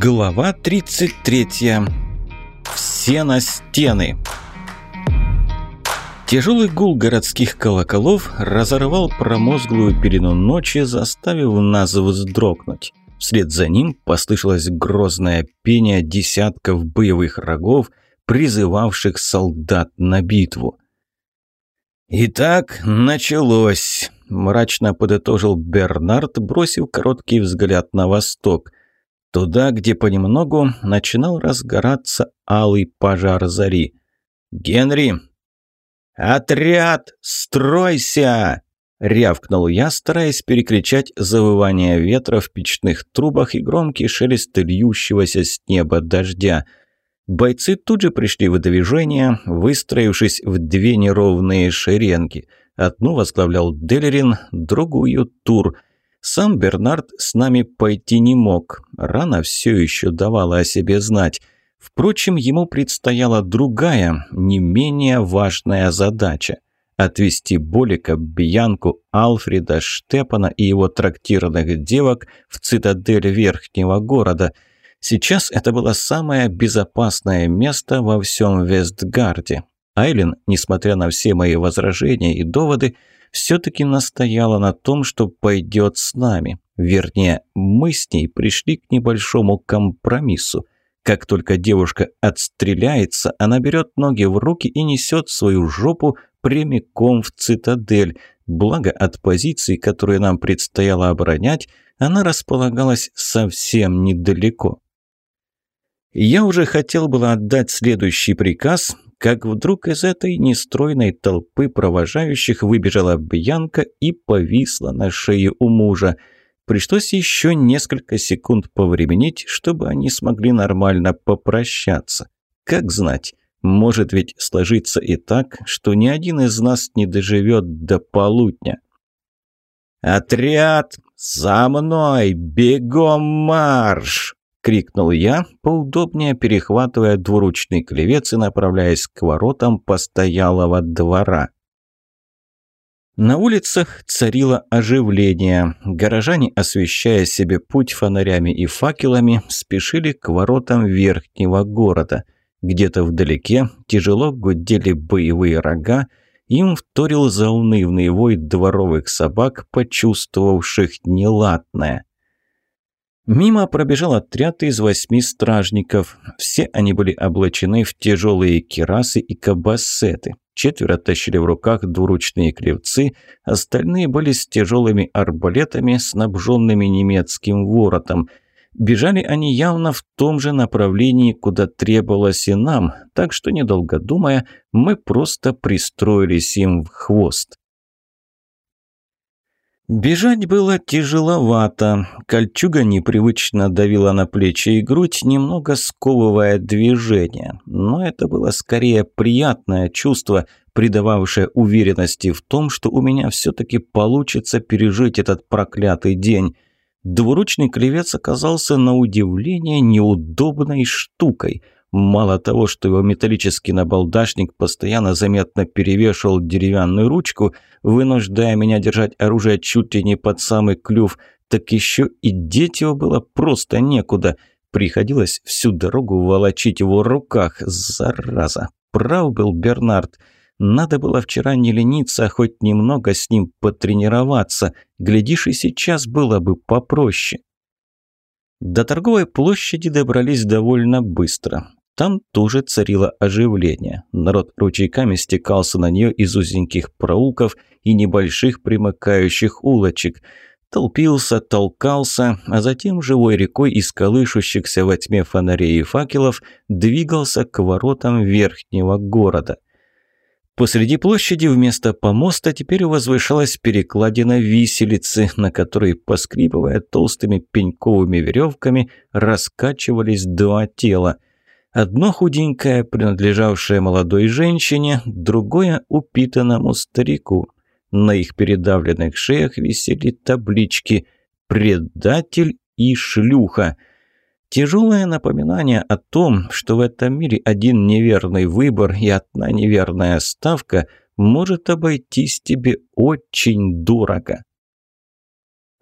Глава 33. Все на стены. Тяжелый гул городских колоколов разорвал промозглую перину ночи, заставив нас вздрогнуть. Вслед за ним послышалось грозное пение десятков боевых рогов, призывавших солдат на битву. «Итак, началось», – мрачно подытожил Бернард, бросив короткий взгляд на восток – Туда, где понемногу начинал разгораться алый пожар зари. «Генри!» «Отряд! Стройся!» – рявкнул я, стараясь перекричать завывание ветра в печных трубах и громкий шелест льющегося с неба дождя. Бойцы тут же пришли в движение, выстроившись в две неровные шеренги. Одну возглавлял Делерин, другую – Тур – сам Бернард с нами пойти не мог. Рана все еще давала о себе знать. Впрочем, ему предстояла другая, не менее важная задача – отвезти Болика, Бьянку, Алфреда, Штепана и его трактирных девок в цитадель верхнего города. Сейчас это было самое безопасное место во всем Вестгарде. Айлин, несмотря на все мои возражения и доводы, все-таки настояла на том, что пойдет с нами. Вернее, мы с ней пришли к небольшому компромиссу. Как только девушка отстреляется, она берет ноги в руки и несет свою жопу прямиком в цитадель. Благо от позиции, которую нам предстояло оборонять, она располагалась совсем недалеко. Я уже хотел было отдать следующий приказ, как вдруг из этой нестройной толпы провожающих выбежала Бьянка и повисла на шее у мужа. Пришлось еще несколько секунд повременить, чтобы они смогли нормально попрощаться. Как знать, может ведь сложиться и так, что ни один из нас не доживет до полудня. «Отряд! За мной! Бегом марш!» – крикнул я, поудобнее перехватывая двуручный клевец и направляясь к воротам постоялого двора. На улицах царило оживление. Горожане, освещая себе путь фонарями и факелами, спешили к воротам верхнего города. Где-то вдалеке тяжело гудели боевые рога, им вторил заунывный вой дворовых собак, почувствовавших неладное. Мимо пробежал отряд из восьми стражников. Все они были облачены в тяжелые кирасы и кабассеты. Четверо тащили в руках двуручные клевцы, остальные были с тяжелыми арбалетами, снабженными немецким воротом. Бежали они явно в том же направлении, куда требовалось и нам, так что, недолго думая, мы просто пристроились им в хвост. Бежать было тяжеловато. Кольчуга непривычно давила на плечи и грудь, немного сковывая движение. Но это было скорее приятное чувство, придававшее уверенности в том, что у меня все-таки получится пережить этот проклятый день. Двуручный клевец оказался на удивление неудобной штукой – Мало того, что его металлический набалдашник постоянно заметно перевешивал деревянную ручку, вынуждая меня держать оружие чуть ли не под самый клюв, так еще и деть его было просто некуда. Приходилось всю дорогу волочить его в руках, зараза. Прав был Бернард. Надо было вчера не лениться, а хоть немного с ним потренироваться. Глядишь, и сейчас было бы попроще. До торговой площади добрались довольно быстро. Там тоже царило оживление. Народ ручейками стекался на нее из узеньких проулков и небольших примыкающих улочек. Толпился, толкался, а затем живой рекой из колышущихся во тьме фонарей и факелов двигался к воротам верхнего города. Посреди площади вместо помоста теперь возвышалась перекладина виселицы, на которой, поскрипывая толстыми пеньковыми веревками, раскачивались два тела – Одно худенькое, принадлежавшее молодой женщине, другое – упитанному старику. На их передавленных шеях висели таблички «Предатель» и «Шлюха». Тяжелое напоминание о том, что в этом мире один неверный выбор и одна неверная ставка может обойтись тебе очень дорого.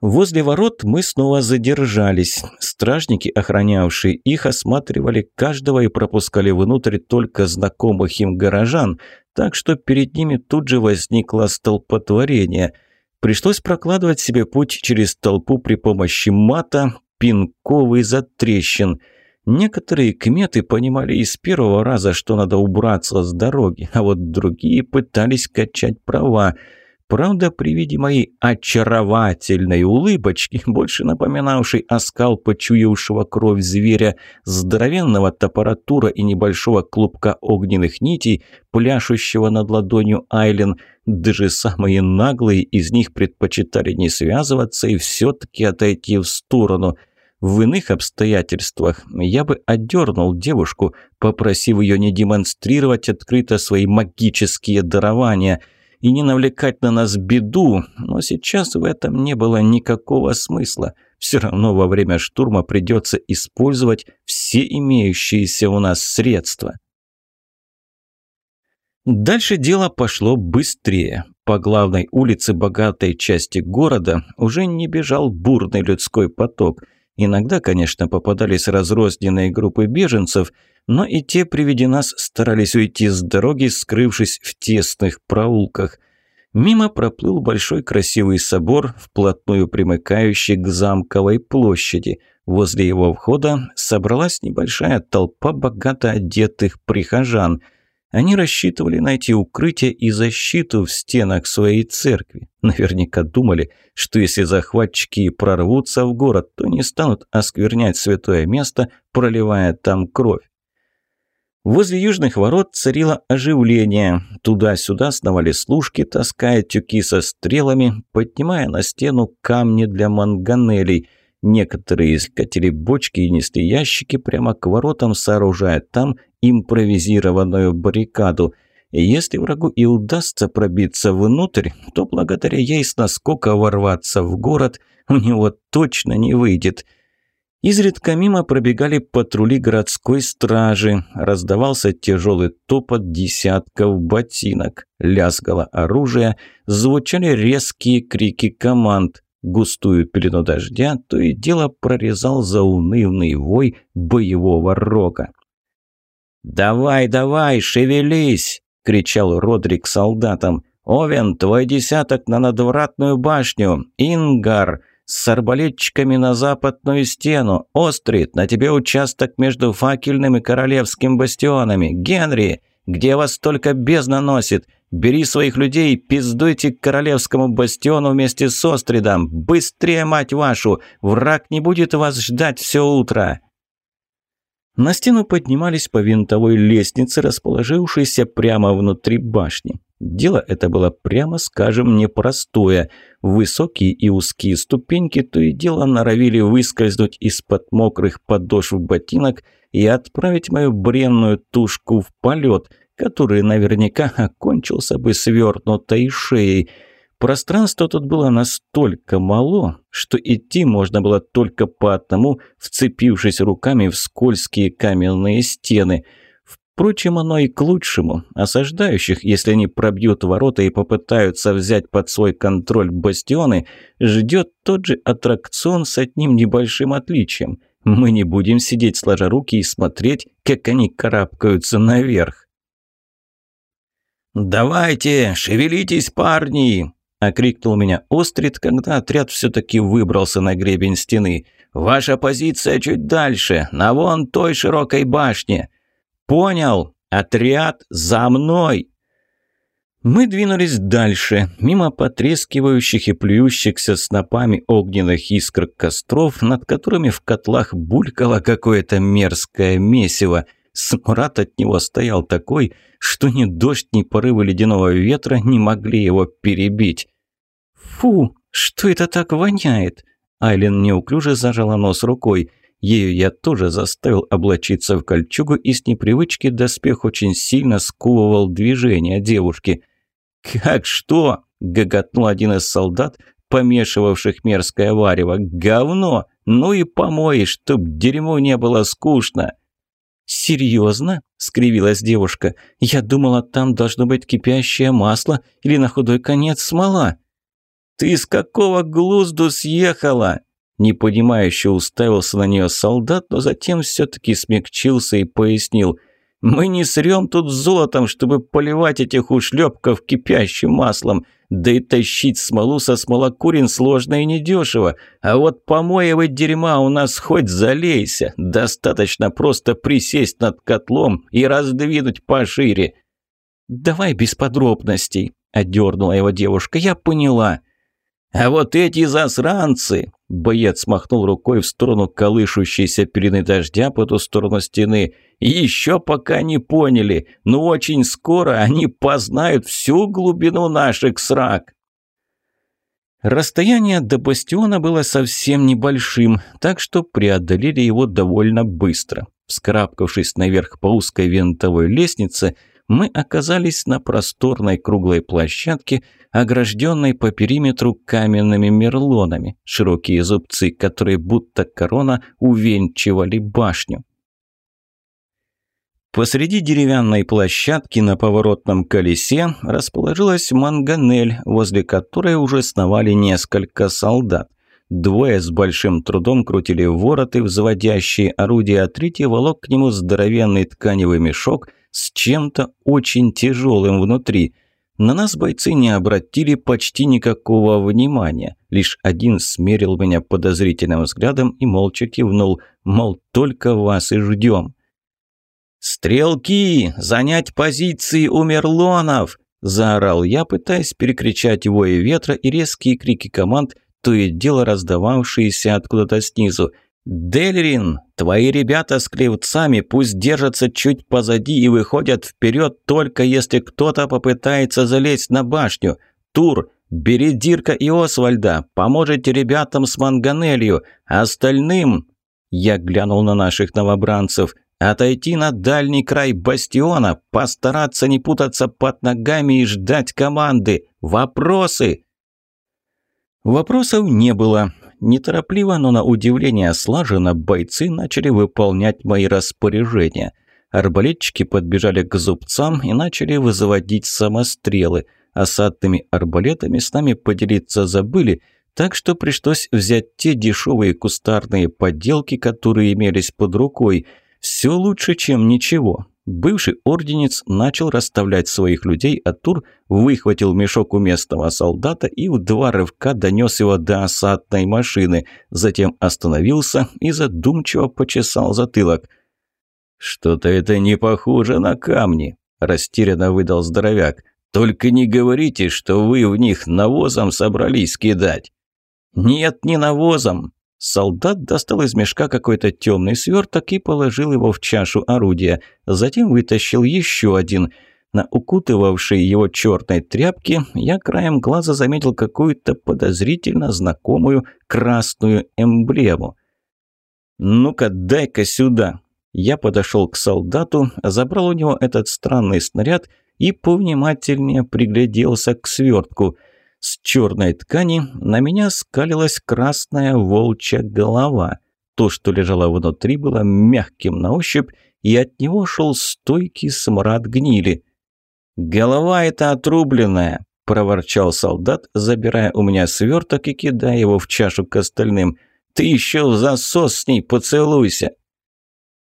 Возле ворот мы снова задержались. Стражники, охранявшие их, осматривали каждого и пропускали внутрь только знакомых им горожан, так что перед ними тут же возникло столпотворение. Пришлось прокладывать себе путь через толпу при помощи мата, пинков и затрещин. Некоторые кметы понимали из первого раза, что надо убраться с дороги, а вот другие пытались качать права – Правда, при виде моей очаровательной улыбочки, больше напоминавшей оскал почуявшего кровь зверя, здоровенного топоратура и небольшого клубка огненных нитей, пляшущего над ладонью Айлен, даже самые наглые из них предпочитали не связываться и все-таки отойти в сторону – в иных обстоятельствах я бы отдернул девушку, попросив ее не демонстрировать открыто свои магические дарования – и не навлекать на нас беду, но сейчас в этом не было никакого смысла. Все равно во время штурма придется использовать все имеющиеся у нас средства. Дальше дело пошло быстрее. По главной улице богатой части города уже не бежал бурный людской поток. Иногда, конечно, попадались разрозненные группы беженцев – но и те при виде нас старались уйти с дороги, скрывшись в тесных проулках. Мимо проплыл большой красивый собор, вплотную примыкающий к замковой площади. Возле его входа собралась небольшая толпа богато одетых прихожан. Они рассчитывали найти укрытие и защиту в стенах своей церкви. Наверняка думали, что если захватчики прорвутся в город, то не станут осквернять святое место, проливая там кровь. Возле южных ворот царило оживление. Туда-сюда сновали служки, таская тюки со стрелами, поднимая на стену камни для манганелей. Некоторые искатили бочки и несли ящики прямо к воротам, сооружая там импровизированную баррикаду. Если врагу и удастся пробиться внутрь, то благодаря ей с наскока ворваться в город у него точно не выйдет – Изредка мимо пробегали патрули городской стражи, раздавался тяжелый топот десятков ботинок, лязгало оружие, звучали резкие крики команд. Густую пелену дождя то и дело прорезал заунывный вой боевого рога. «Давай, давай, шевелись!» – кричал Родрик солдатам. «Овен, твой десяток на надвратную башню! Ингар!» С арбалетчиками на западную стену. Острит, на тебе участок между факельным и королевским бастионами. Генри, где вас только бездна носит? Бери своих людей и пиздуйте к королевскому бастиону вместе с Остридом. Быстрее, мать вашу! Враг не будет вас ждать все утро!» На стену поднимались по винтовой лестнице, расположившейся прямо внутри башни. Дело это было, прямо скажем, непростое. Высокие и узкие ступеньки то и дело норовили выскользнуть из-под мокрых подошв ботинок и отправить мою бренную тушку в полет, который наверняка окончился бы свернутой шеей. Пространство тут было настолько мало, что идти можно было только по одному, вцепившись руками в скользкие каменные стены – Впрочем, оно и к лучшему. Осаждающих, если они пробьют ворота и попытаются взять под свой контроль бастионы, ждет тот же аттракцион с одним небольшим отличием. Мы не будем сидеть сложа руки и смотреть, как они карабкаются наверх. «Давайте, шевелитесь, парни!» – окрикнул меня Острид, когда отряд все-таки выбрался на гребень стены. «Ваша позиция чуть дальше, на вон той широкой башне!» «Понял! Отряд за мной!» Мы двинулись дальше, мимо потрескивающих и плюющихся снопами огненных искр костров, над которыми в котлах булькало какое-то мерзкое месиво. Смрад от него стоял такой, что ни дождь, ни порывы ледяного ветра не могли его перебить. «Фу, что это так воняет?» Айлен неуклюже зажала нос рукой. Ею я тоже заставил облачиться в кольчугу, и с непривычки доспех очень сильно сковывал движения девушки. «Как что?» – гоготнул один из солдат, помешивавших мерзкое варево. «Говно! Ну и помой, чтоб дерьмо не было скучно!» «Серьезно?» – скривилась девушка. «Я думала, там должно быть кипящее масло или на худой конец смола». «Ты с какого глузду съехала?» Непонимающе уставился на нее солдат, но затем все-таки смягчился и пояснил. «Мы не срем тут золотом, чтобы поливать этих ушлепков кипящим маслом. Да и тащить смолу со смолокурин сложно и недешево. А вот помоевой дерьма у нас хоть залейся. Достаточно просто присесть над котлом и раздвинуть пошире». «Давай без подробностей», – одернула его девушка. «Я поняла». «А вот эти засранцы!» Боец махнул рукой в сторону колышущейся перины дождя по ту сторону стены. «Еще пока не поняли, но очень скоро они познают всю глубину наших срак!» Расстояние до бастиона было совсем небольшим, так что преодолели его довольно быстро. Вскарабкавшись наверх по узкой винтовой лестнице, мы оказались на просторной круглой площадке, огражденной по периметру каменными мерлонами, широкие зубцы, которые будто корона увенчивали башню. Посреди деревянной площадки на поворотном колесе расположилась манганель, возле которой уже сновали несколько солдат. Двое с большим трудом крутили вороты, взводящие орудия, а третий волок к нему здоровенный тканевый мешок с чем-то очень тяжелым внутри. На нас бойцы не обратили почти никакого внимания. Лишь один смерил меня подозрительным взглядом и молча кивнул, мол, только вас и ждем. «Стрелки! Занять позиции у Мерлонов!» – заорал я, пытаясь перекричать вой ветра и резкие крики команд, то и дело раздававшиеся откуда-то снизу – «Дельрин, твои ребята с клевцами пусть держатся чуть позади и выходят вперед, только если кто-то попытается залезть на башню. Тур, бери Дирка и Освальда, поможете ребятам с Манганелью, остальным...» Я глянул на наших новобранцев. «Отойти на дальний край бастиона, постараться не путаться под ногами и ждать команды. Вопросы?» Вопросов не было. Неторопливо, но на удивление слаженно бойцы начали выполнять мои распоряжения. Арбалетчики подбежали к зубцам и начали вызыводить самострелы. Осадными арбалетами с нами поделиться забыли, так что пришлось взять те дешевые кустарные подделки, которые имелись под рукой. Все лучше, чем ничего. Бывший орденец начал расставлять своих людей, а Тур выхватил мешок у местного солдата и в два рывка донес его до осадной машины, затем остановился и задумчиво почесал затылок. «Что-то это не похоже на камни», – растерянно выдал здоровяк. «Только не говорите, что вы в них навозом собрались кидать». «Нет, не навозом», Солдат достал из мешка какой-то темный сверток и положил его в чашу орудия. Затем вытащил еще один. На укутывавшей его черной тряпке я краем глаза заметил какую-то подозрительно знакомую красную эмблему. «Ну-ка, дай-ка сюда!» Я подошел к солдату, забрал у него этот странный снаряд и повнимательнее пригляделся к свертку – с черной ткани на меня скалилась красная волчья голова. То, что лежало внутри, было мягким на ощупь, и от него шел стойкий смрад гнили. «Голова эта отрубленная!» – проворчал солдат, забирая у меня сверток и кидая его в чашу к остальным. «Ты еще в засос с ней поцелуйся!»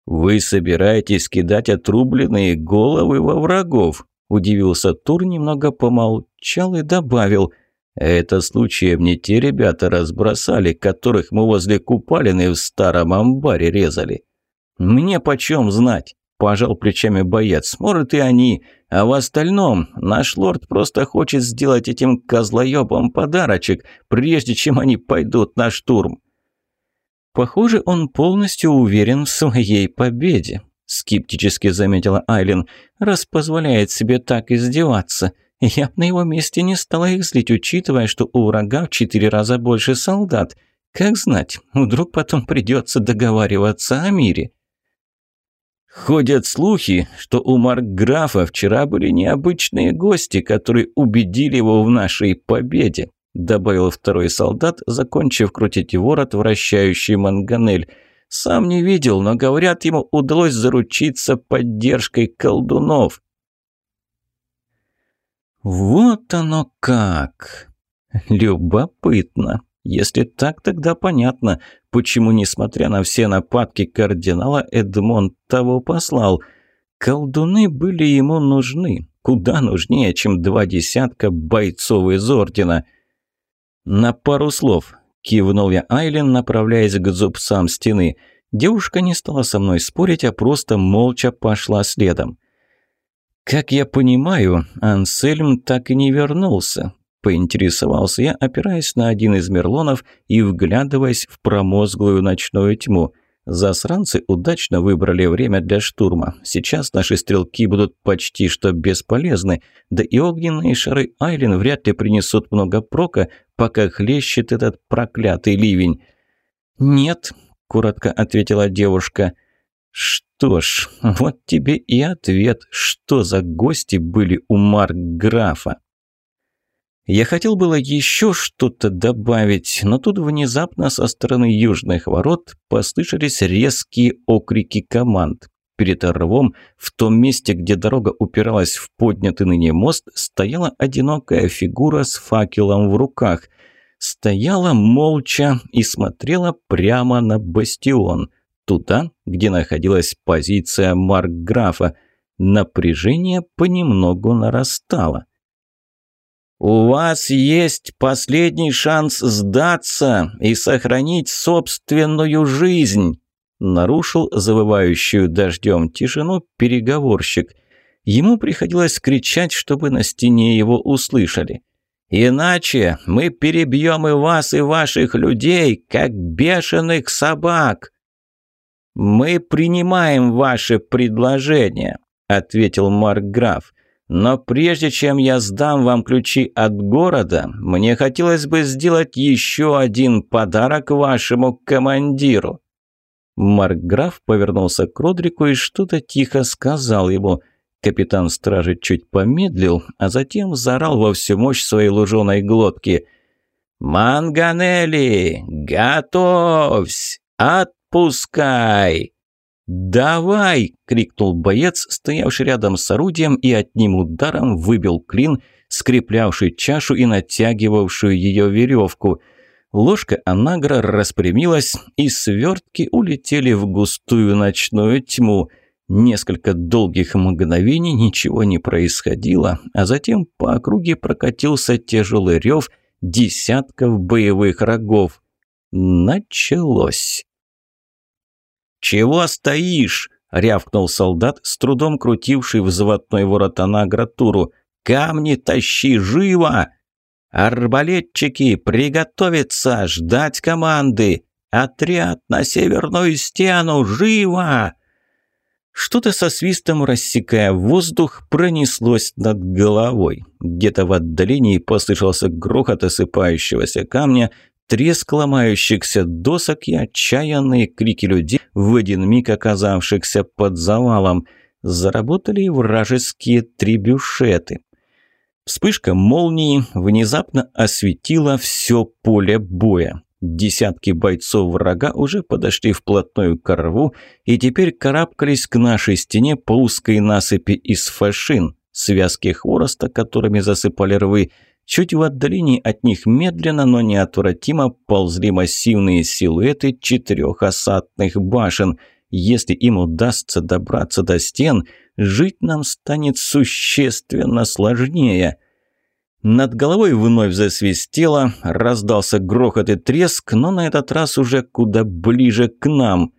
«Вы собираетесь кидать отрубленные головы во врагов?» – удивился Тур, немного помолчал и добавил – это случаем не те ребята разбросали, которых мы возле купалины в старом амбаре резали. Мне почем знать? Пожал плечами боец. Может и они. А в остальном наш лорд просто хочет сделать этим козлоебам подарочек, прежде чем они пойдут на штурм. Похоже, он полностью уверен в своей победе, скептически заметила Айлин, раз позволяет себе так издеваться. Я бы на его месте не стала их злить, учитывая, что у врага в четыре раза больше солдат. Как знать, вдруг потом придется договариваться о мире. Ходят слухи, что у Маркграфа вчера были необычные гости, которые убедили его в нашей победе, добавил второй солдат, закончив крутить ворот, вращающий манганель. Сам не видел, но, говорят, ему удалось заручиться поддержкой колдунов. Вот оно как! Любопытно. Если так, тогда понятно, почему, несмотря на все нападки кардинала, Эдмонд того послал. Колдуны были ему нужны, куда нужнее, чем два десятка бойцов из Ордена. «На пару слов», – кивнул я Айлен, направляясь к зубцам стены. Девушка не стала со мной спорить, а просто молча пошла следом. «Как я понимаю, Ансельм так и не вернулся поинтересовался я, опираясь на один из мерлонов и вглядываясь в промозглую ночную тьму. Засранцы удачно выбрали время для штурма. Сейчас наши стрелки будут почти что бесполезны, да и огненные шары Айлен вряд ли принесут много прока, пока хлещет этот проклятый ливень. «Нет», – коротко ответила девушка. «Что ж, вот тебе и ответ, что за гости были у Марк-графа». Я хотел было еще что-то добавить, но тут внезапно со стороны южных ворот послышались резкие окрики команд. Перед рвом, в том месте, где дорога упиралась в поднятый ныне мост, стояла одинокая фигура с факелом в руках. Стояла молча и смотрела прямо на бастион, туда, где находилась позиция Маркграфа. Напряжение понемногу нарастало. «У вас есть последний шанс сдаться и сохранить собственную жизнь», нарушил завывающую дождем тишину переговорщик. Ему приходилось кричать, чтобы на стене его услышали. «Иначе мы перебьем и вас, и ваших людей, как бешеных собак!» «Мы принимаем ваше предложение», — ответил Маркграф. Но прежде чем я сдам вам ключи от города, мне хотелось бы сделать еще один подарок вашему командиру». Маркграф повернулся к Родрику и что-то тихо сказал ему. Капитан стражи чуть помедлил, а затем заорал во всю мощь своей луженой глотки. «Манганелли, готовься! Отпускай!» «Давай!» – крикнул боец, стоявший рядом с орудием и одним ударом выбил клин, скреплявший чашу и натягивавшую ее веревку. Ложка анагра распрямилась, и свертки улетели в густую ночную тьму. Несколько долгих мгновений ничего не происходило, а затем по округе прокатился тяжелый рев десятков боевых рогов. Началось. «Чего стоишь?» – рявкнул солдат, с трудом крутивший в заводной ворот анагратуру. «Камни тащи, живо!» «Арбалетчики, приготовиться, ждать команды! Отряд на северную стену, живо!» Что-то со свистом, рассекая воздух, пронеслось над головой. Где-то в отдалении послышался грохот осыпающегося камня, треск ломающихся досок и отчаянные крики людей, в один миг оказавшихся под завалом. Заработали и вражеские трибюшеты. Вспышка молнии внезапно осветила все поле боя. Десятки бойцов врага уже подошли вплотную к рву и теперь карабкались к нашей стене по узкой насыпи из фашин, связки хвороста, которыми засыпали рвы, Чуть в отдалении от них медленно, но неотвратимо ползли массивные силуэты четырех осадных башен. Если им удастся добраться до стен, жить нам станет существенно сложнее. Над головой вновь засвистело, раздался грохот и треск, но на этот раз уже куда ближе к нам.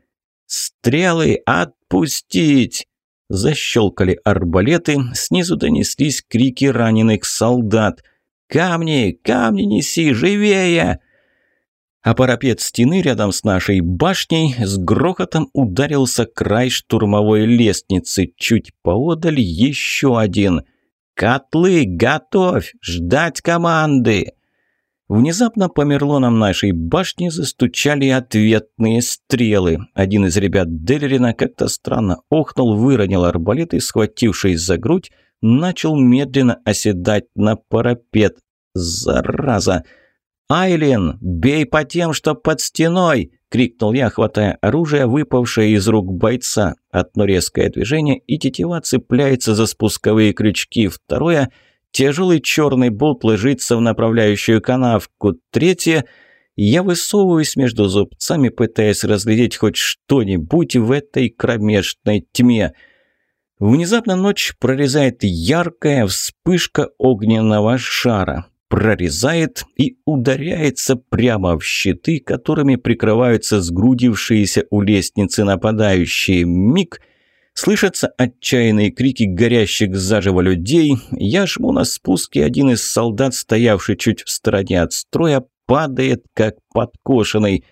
«Стрелы отпустить!» Защелкали арбалеты, снизу донеслись крики раненых солдат – «Камни! Камни неси! Живее!» А парапет стены рядом с нашей башней с грохотом ударился край штурмовой лестницы. Чуть поодаль еще один. «Котлы, готовь! Ждать команды!» Внезапно по мерлонам нашей башни застучали ответные стрелы. Один из ребят Делерина как-то странно охнул, выронил арбалет и, схватившись за грудь, начал медленно оседать на парапет. Зараза! «Айлин, бей по тем, что под стеной!» – крикнул я, хватая оружие, выпавшее из рук бойца. Одно резкое движение, и тетива цепляется за спусковые крючки. Второе – Тяжелый черный болт ложится в направляющую канавку. Третье – я высовываюсь между зубцами, пытаясь разглядеть хоть что-нибудь в этой кромешной тьме. Внезапно ночь прорезает яркая вспышка огненного шара. Прорезает и ударяется прямо в щиты, которыми прикрываются сгрудившиеся у лестницы нападающие. Миг – Слышатся отчаянные крики горящих заживо людей. Я жму на спуске, один из солдат, стоявший чуть в стороне от строя, падает, как подкошенный.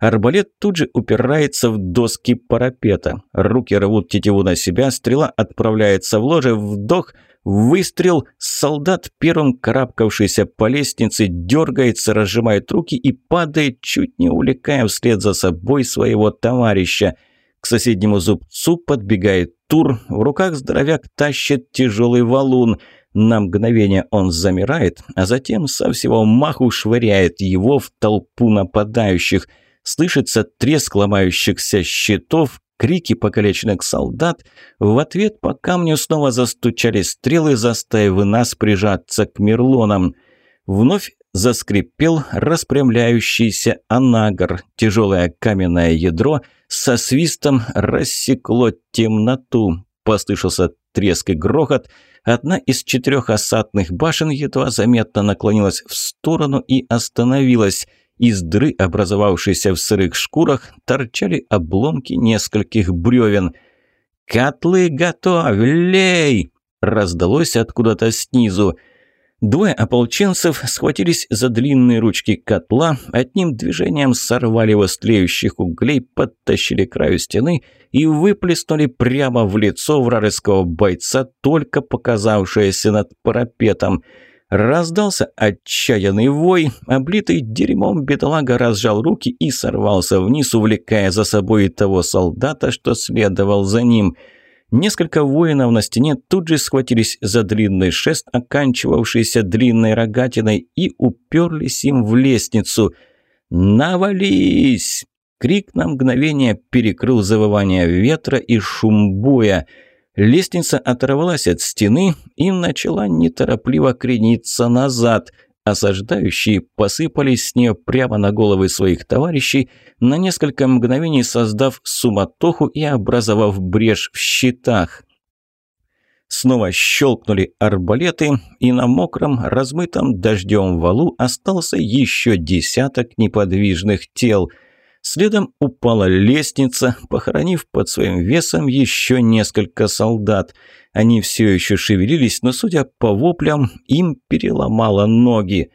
Арбалет тут же упирается в доски парапета. Руки рвут тетиву на себя, стрела отправляется в ложе, вдох, выстрел. Солдат, первым карабкавшийся по лестнице, дергается, разжимает руки и падает, чуть не увлекая вслед за собой своего товарища. К соседнему зубцу подбегает Тур, в руках здоровяк тащит тяжелый валун – на мгновение он замирает, а затем со всего маху швыряет его в толпу нападающих. Слышится треск ломающихся щитов, крики покалеченных солдат. В ответ по камню снова застучали стрелы, заставив нас прижаться к мерлонам. Вновь заскрипел распрямляющийся анагар. Тяжелое каменное ядро со свистом рассекло темноту. Послышался треск и грохот – Одна из четырех осадных башен едва заметно наклонилась в сторону и остановилась. Из дыры, образовавшейся в сырых шкурах, торчали обломки нескольких бревен. «Котлы готовь! Лей!» раздалось откуда-то снизу. Двое ополченцев схватились за длинные ручки котла, одним движением сорвали его углей, подтащили к краю стены и выплеснули прямо в лицо вражеского бойца, только показавшееся над парапетом. Раздался отчаянный вой, облитый дерьмом бедолага разжал руки и сорвался вниз, увлекая за собой того солдата, что следовал за ним – Несколько воинов на стене тут же схватились за длинный шест, оканчивавшийся длинной рогатиной, и уперлись им в лестницу. «Навались!» Крик на мгновение перекрыл завывание ветра и шум боя. Лестница оторвалась от стены и начала неторопливо крениться назад – Осаждающие посыпались с нее прямо на головы своих товарищей, на несколько мгновений создав суматоху и образовав брешь в щитах. Снова щелкнули арбалеты, и на мокром, размытом дождем валу остался еще десяток неподвижных тел. Следом упала лестница, похоронив под своим весом еще несколько солдат – они все еще шевелились, но, судя по воплям, им переломало ноги.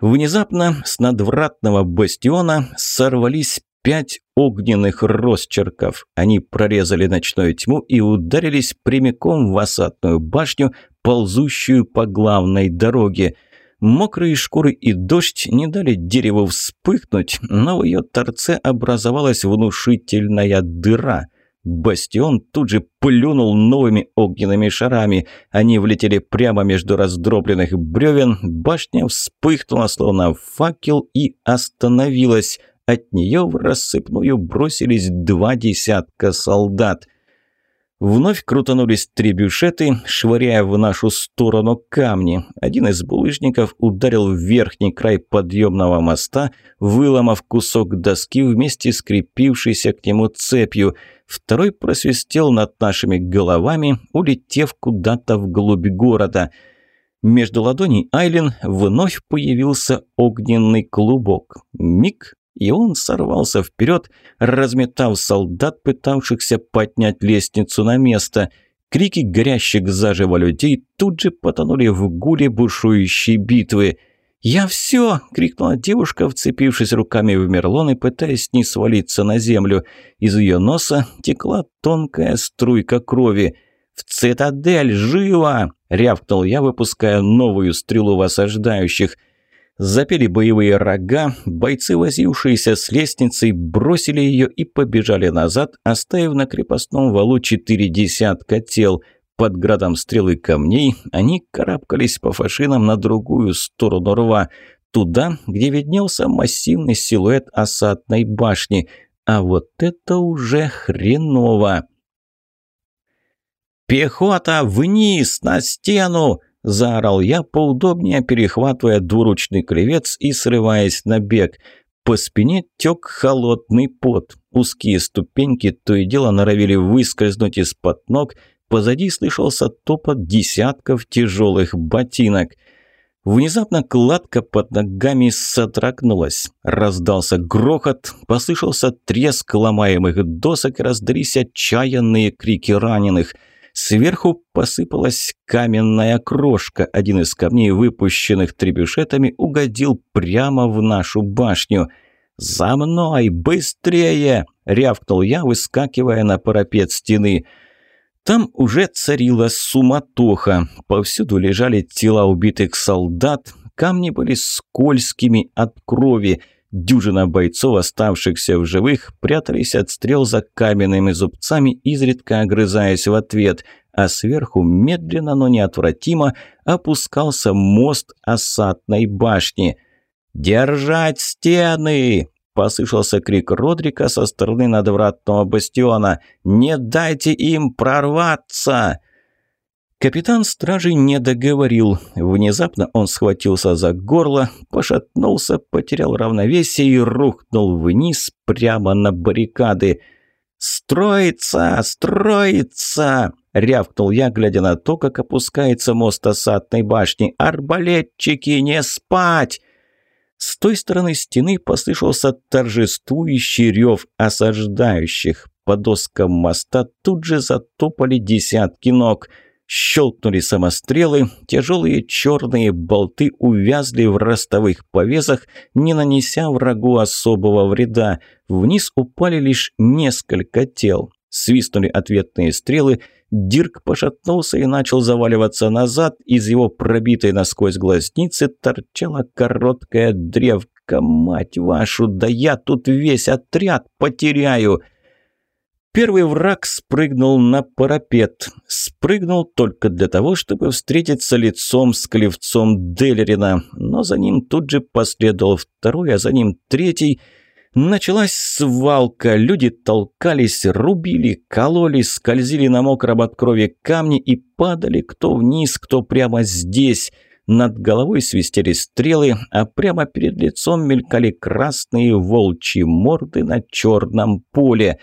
Внезапно с надвратного бастиона сорвались пять огненных росчерков. Они прорезали ночную тьму и ударились прямиком в осадную башню, ползущую по главной дороге. Мокрые шкуры и дождь не дали дереву вспыхнуть, но в ее торце образовалась внушительная дыра – Бастион тут же плюнул новыми огненными шарами. Они влетели прямо между раздробленных бревен. Башня вспыхнула, словно факел, и остановилась. От нее в рассыпную бросились два десятка солдат. Вновь крутанулись три бюшеты, швыряя в нашу сторону камни. Один из булыжников ударил в верхний край подъемного моста, выломав кусок доски вместе с крепившейся к нему цепью. Второй просвистел над нашими головами, улетев куда-то вглубь города. Между ладоней Айлен вновь появился огненный клубок. Миг, и он сорвался вперед, разметав солдат, пытавшихся поднять лестницу на место. Крики горящих заживо людей тут же потонули в гуле бушующей битвы. «Я все!» – крикнула девушка, вцепившись руками в мерлон и пытаясь не свалиться на землю. Из ее носа текла тонкая струйка крови. «В цитадель! Живо!» – рявкнул я, выпуская новую стрелу в осаждающих. Запели боевые рога, бойцы, возившиеся с лестницей, бросили ее и побежали назад, оставив на крепостном валу четыре десятка тел. Под градом стрел и камней они карабкались по фашинам на другую сторону рва, туда, где виднелся массивный силуэт осадной башни. А вот это уже хреново! «Пехота вниз, на стену!» Заорал я, поудобнее перехватывая двуручный клевец и срываясь на бег. По спине тек холодный пот. Узкие ступеньки то и дело норовили выскользнуть из-под ног. Позади слышался топот десятков тяжелых ботинок. Внезапно кладка под ногами содрогнулась. Раздался грохот, послышался треск ломаемых досок раздались отчаянные крики раненых. Сверху посыпалась каменная крошка. Один из камней, выпущенных требюшетами, угодил прямо в нашу башню. «За мной! Быстрее!» – рявкнул я, выскакивая на парапет стены – там уже царила суматоха. Повсюду лежали тела убитых солдат, камни были скользкими от крови. Дюжина бойцов, оставшихся в живых, прятались от стрел за каменными зубцами, изредка огрызаясь в ответ, а сверху медленно, но неотвратимо опускался мост осадной башни. «Держать стены!» Послышался крик Родрика со стороны надвратного бастиона. «Не дайте им прорваться!» Капитан стражей не договорил. Внезапно он схватился за горло, пошатнулся, потерял равновесие и рухнул вниз прямо на баррикады. «Строится! Строится!» — рявкнул я, глядя на то, как опускается мост осадной башни. «Арбалетчики, не спать!» С той стороны стены послышался торжествующий рев осаждающих. По доскам моста тут же затопали десятки ног. Щелкнули самострелы, тяжелые черные болты увязли в ростовых повесах, не нанеся врагу особого вреда. Вниз упали лишь несколько тел. Свистнули ответные стрелы, Дирк пошатнулся и начал заваливаться назад. Из его пробитой насквозь глазницы торчала короткая древка. «Мать вашу, да я тут весь отряд потеряю!» Первый враг спрыгнул на парапет. Спрыгнул только для того, чтобы встретиться лицом с клевцом Делерина. Но за ним тут же последовал второй, а за ним третий – Началась свалка, люди толкались, рубили, кололи, скользили на мокром от крови камни и падали кто вниз, кто прямо здесь. Над головой свистели стрелы, а прямо перед лицом мелькали красные волчьи морды на черном поле.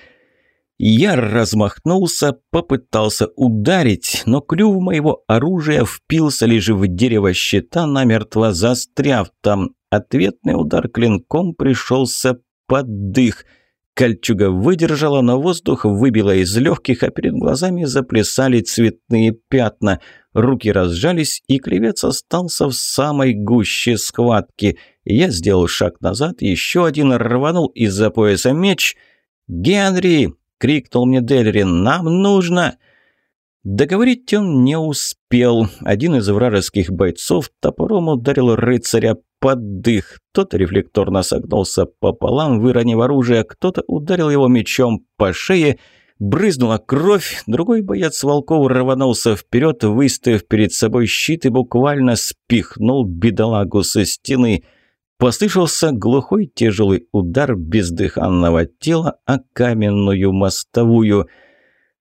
Я размахнулся, попытался ударить, но клюв моего оружия впился лишь в дерево щита, намертво застряв там. Ответный удар клинком пришелся под дых. Кольчуга выдержала, но воздух выбило из легких, а перед глазами заплясали цветные пятна. Руки разжались, и клевец остался в самой гуще схватки. Я сделал шаг назад, еще один рванул из-за пояса меч. «Генри!» — крикнул мне Дельрин. «Нам нужно!» Договорить он не успел. Один из вражеских бойцов топором ударил рыцаря под дых. Тот рефлекторно согнулся пополам, выронив оружие, кто-то ударил его мечом по шее, брызнула кровь, другой боец волков рванулся вперед, выставив перед собой щит и буквально спихнул бедолагу со стены. Послышался глухой тяжелый удар бездыханного тела о каменную мостовую –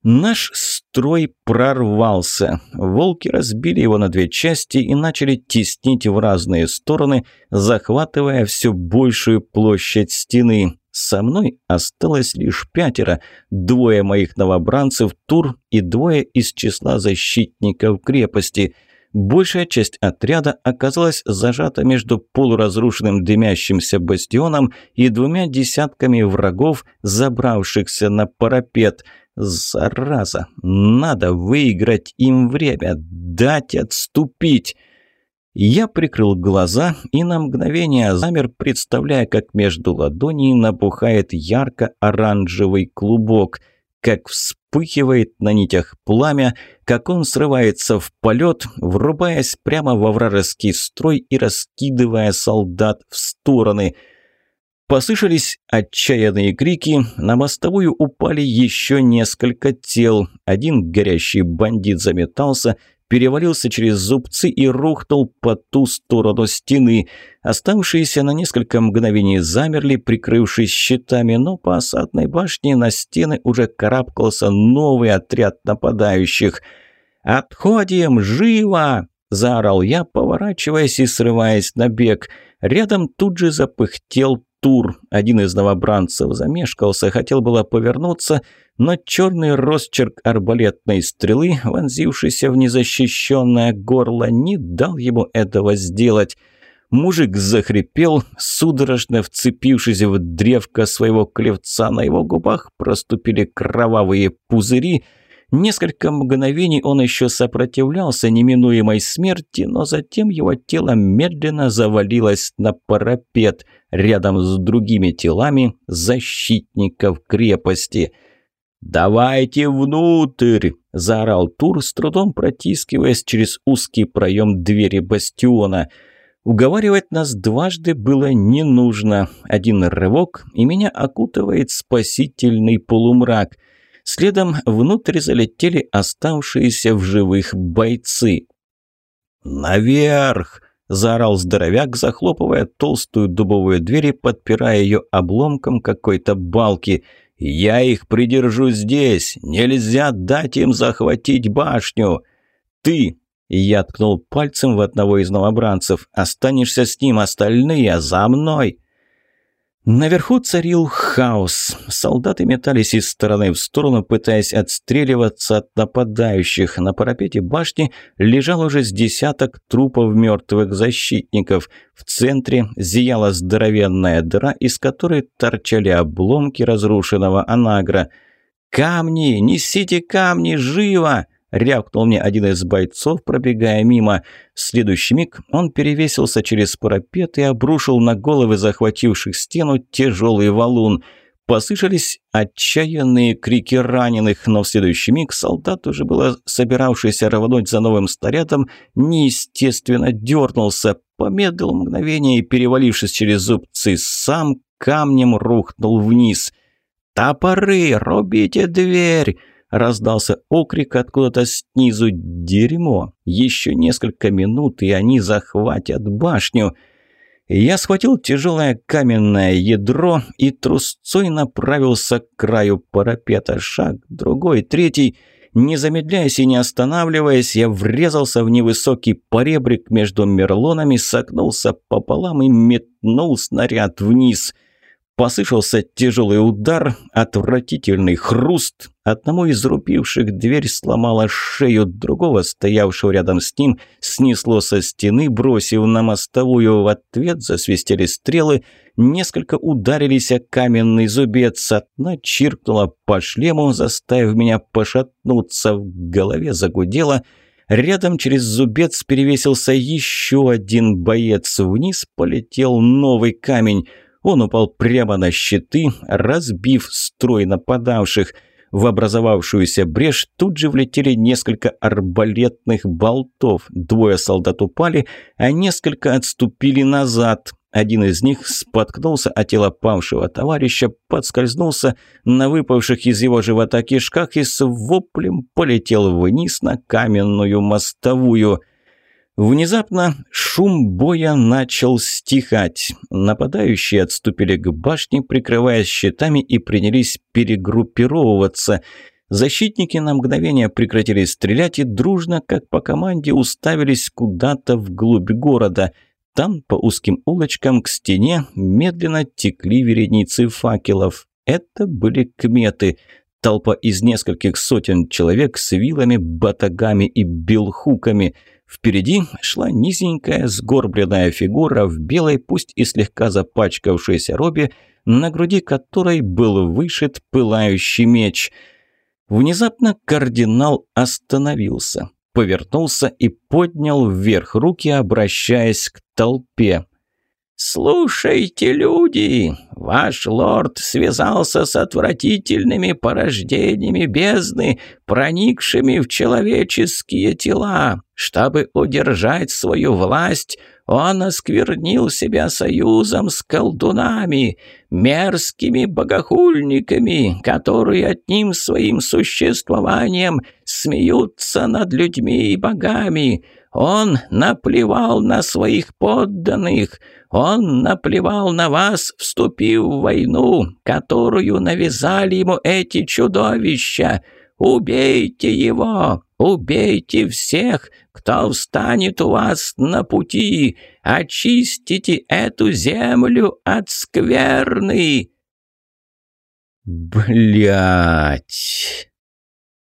Наш строй прорвался. Волки разбили его на две части и начали теснить в разные стороны, захватывая все большую площадь стены. Со мной осталось лишь пятеро, двое моих новобранцев Тур и двое из числа защитников крепости. Большая часть отряда оказалась зажата между полуразрушенным дымящимся бастионом и двумя десятками врагов, забравшихся на парапет – Зараза! Надо выиграть им время, дать отступить. Я прикрыл глаза и на мгновение замер, представляя, как между ладоней набухает ярко-оранжевый клубок, как вспыхивает на нитях пламя, как он срывается в полет, врубаясь прямо во вражеский строй и раскидывая солдат в стороны – Послышались отчаянные крики, на мостовую упали еще несколько тел. Один горящий бандит заметался, перевалился через зубцы и рухнул по ту сторону стены. Оставшиеся на несколько мгновений замерли, прикрывшись щитами, но по осадной башне на стены уже карабкался новый отряд нападающих. «Отходим! Живо!» заорал я, поворачиваясь и срываясь на бег. Рядом тут же запыхтел Тур. Один из новобранцев замешкался, хотел было повернуться, но черный росчерк арбалетной стрелы, вонзившийся в незащищенное горло, не дал ему этого сделать. Мужик захрипел, судорожно вцепившись в древко своего клевца. На его губах проступили кровавые пузыри – Несколько мгновений он еще сопротивлялся неминуемой смерти, но затем его тело медленно завалилось на парапет рядом с другими телами защитников крепости. «Давайте внутрь!» – заорал Тур, с трудом протискиваясь через узкий проем двери бастиона. Уговаривать нас дважды было не нужно. Один рывок, и меня окутывает спасительный полумрак – Следом внутрь залетели оставшиеся в живых бойцы. «Наверх!» – заорал здоровяк, захлопывая толстую дубовую дверь и подпирая ее обломком какой-то балки. «Я их придержу здесь! Нельзя дать им захватить башню!» «Ты!» – я ткнул пальцем в одного из новобранцев. «Останешься с ним, остальные за мной!» Наверху царил хаос. Солдаты метались из стороны в сторону, пытаясь отстреливаться от нападающих. На парапете башни лежал уже с десяток трупов мертвых защитников. В центре зияла здоровенная дыра, из которой торчали обломки разрушенного анагра. «Камни! Несите камни! Живо!» Рявкнул мне один из бойцов, пробегая мимо. В следующий миг он перевесился через парапет и обрушил на головы захвативших стену тяжелый валун. Послышались отчаянные крики раненых, но в следующий миг солдат, уже было собиравшийся рвануть за новым снарядом, неестественно дернулся, помедлил мгновение и, перевалившись через зубцы, сам камнем рухнул вниз. «Топоры! Рубите дверь!» Раздался окрик откуда-то снизу. Дерьмо! Еще несколько минут, и они захватят башню. Я схватил тяжелое каменное ядро и трусцой направился к краю парапета. Шаг, другой, третий. Не замедляясь и не останавливаясь, я врезался в невысокий поребрик между мерлонами, согнулся пополам и метнул снаряд вниз — Послышался тяжелый удар, отвратительный хруст. Одному из рубивших дверь сломала шею, другого, стоявшего рядом с ним, снесло со стены, бросив на мостовую. В ответ засвистели стрелы, несколько ударились о каменный зубец. Одна чиркнула по шлему, заставив меня пошатнуться. В голове загудело – Рядом через зубец перевесился еще один боец. Вниз полетел новый камень. Он упал прямо на щиты, разбив строй нападавших. В образовавшуюся брешь тут же влетели несколько арбалетных болтов. Двое солдат упали, а несколько отступили назад. Один из них споткнулся о тело павшего товарища, подскользнулся на выпавших из его живота кишках и с воплем полетел вниз на каменную мостовую – Внезапно шум боя начал стихать. Нападающие отступили к башне, прикрываясь щитами и принялись перегруппировываться. Защитники на мгновение прекратили стрелять и дружно, как по команде, уставились куда-то вглубь города. Там, по узким улочкам к стене, медленно текли вереницы факелов. Это были кметы. Толпа из нескольких сотен человек с вилами, батагами и билхуками – Впереди шла низенькая сгорбленная фигура в белой, пусть и слегка запачкавшейся робе, на груди которой был вышит пылающий меч. Внезапно кардинал остановился, повернулся и поднял вверх руки, обращаясь к толпе. «Слушайте, люди, ваш лорд связался с отвратительными порождениями бездны, проникшими в человеческие тела. Чтобы удержать свою власть, он осквернил себя союзом с колдунами, мерзкими богохульниками, которые одним своим существованием смеются над людьми и богами». Он наплевал на своих подданных. Он наплевал на вас, вступив в войну, которую навязали ему эти чудовища. Убейте его! Убейте всех, кто встанет у вас на пути! Очистите эту землю от скверны!» Блять!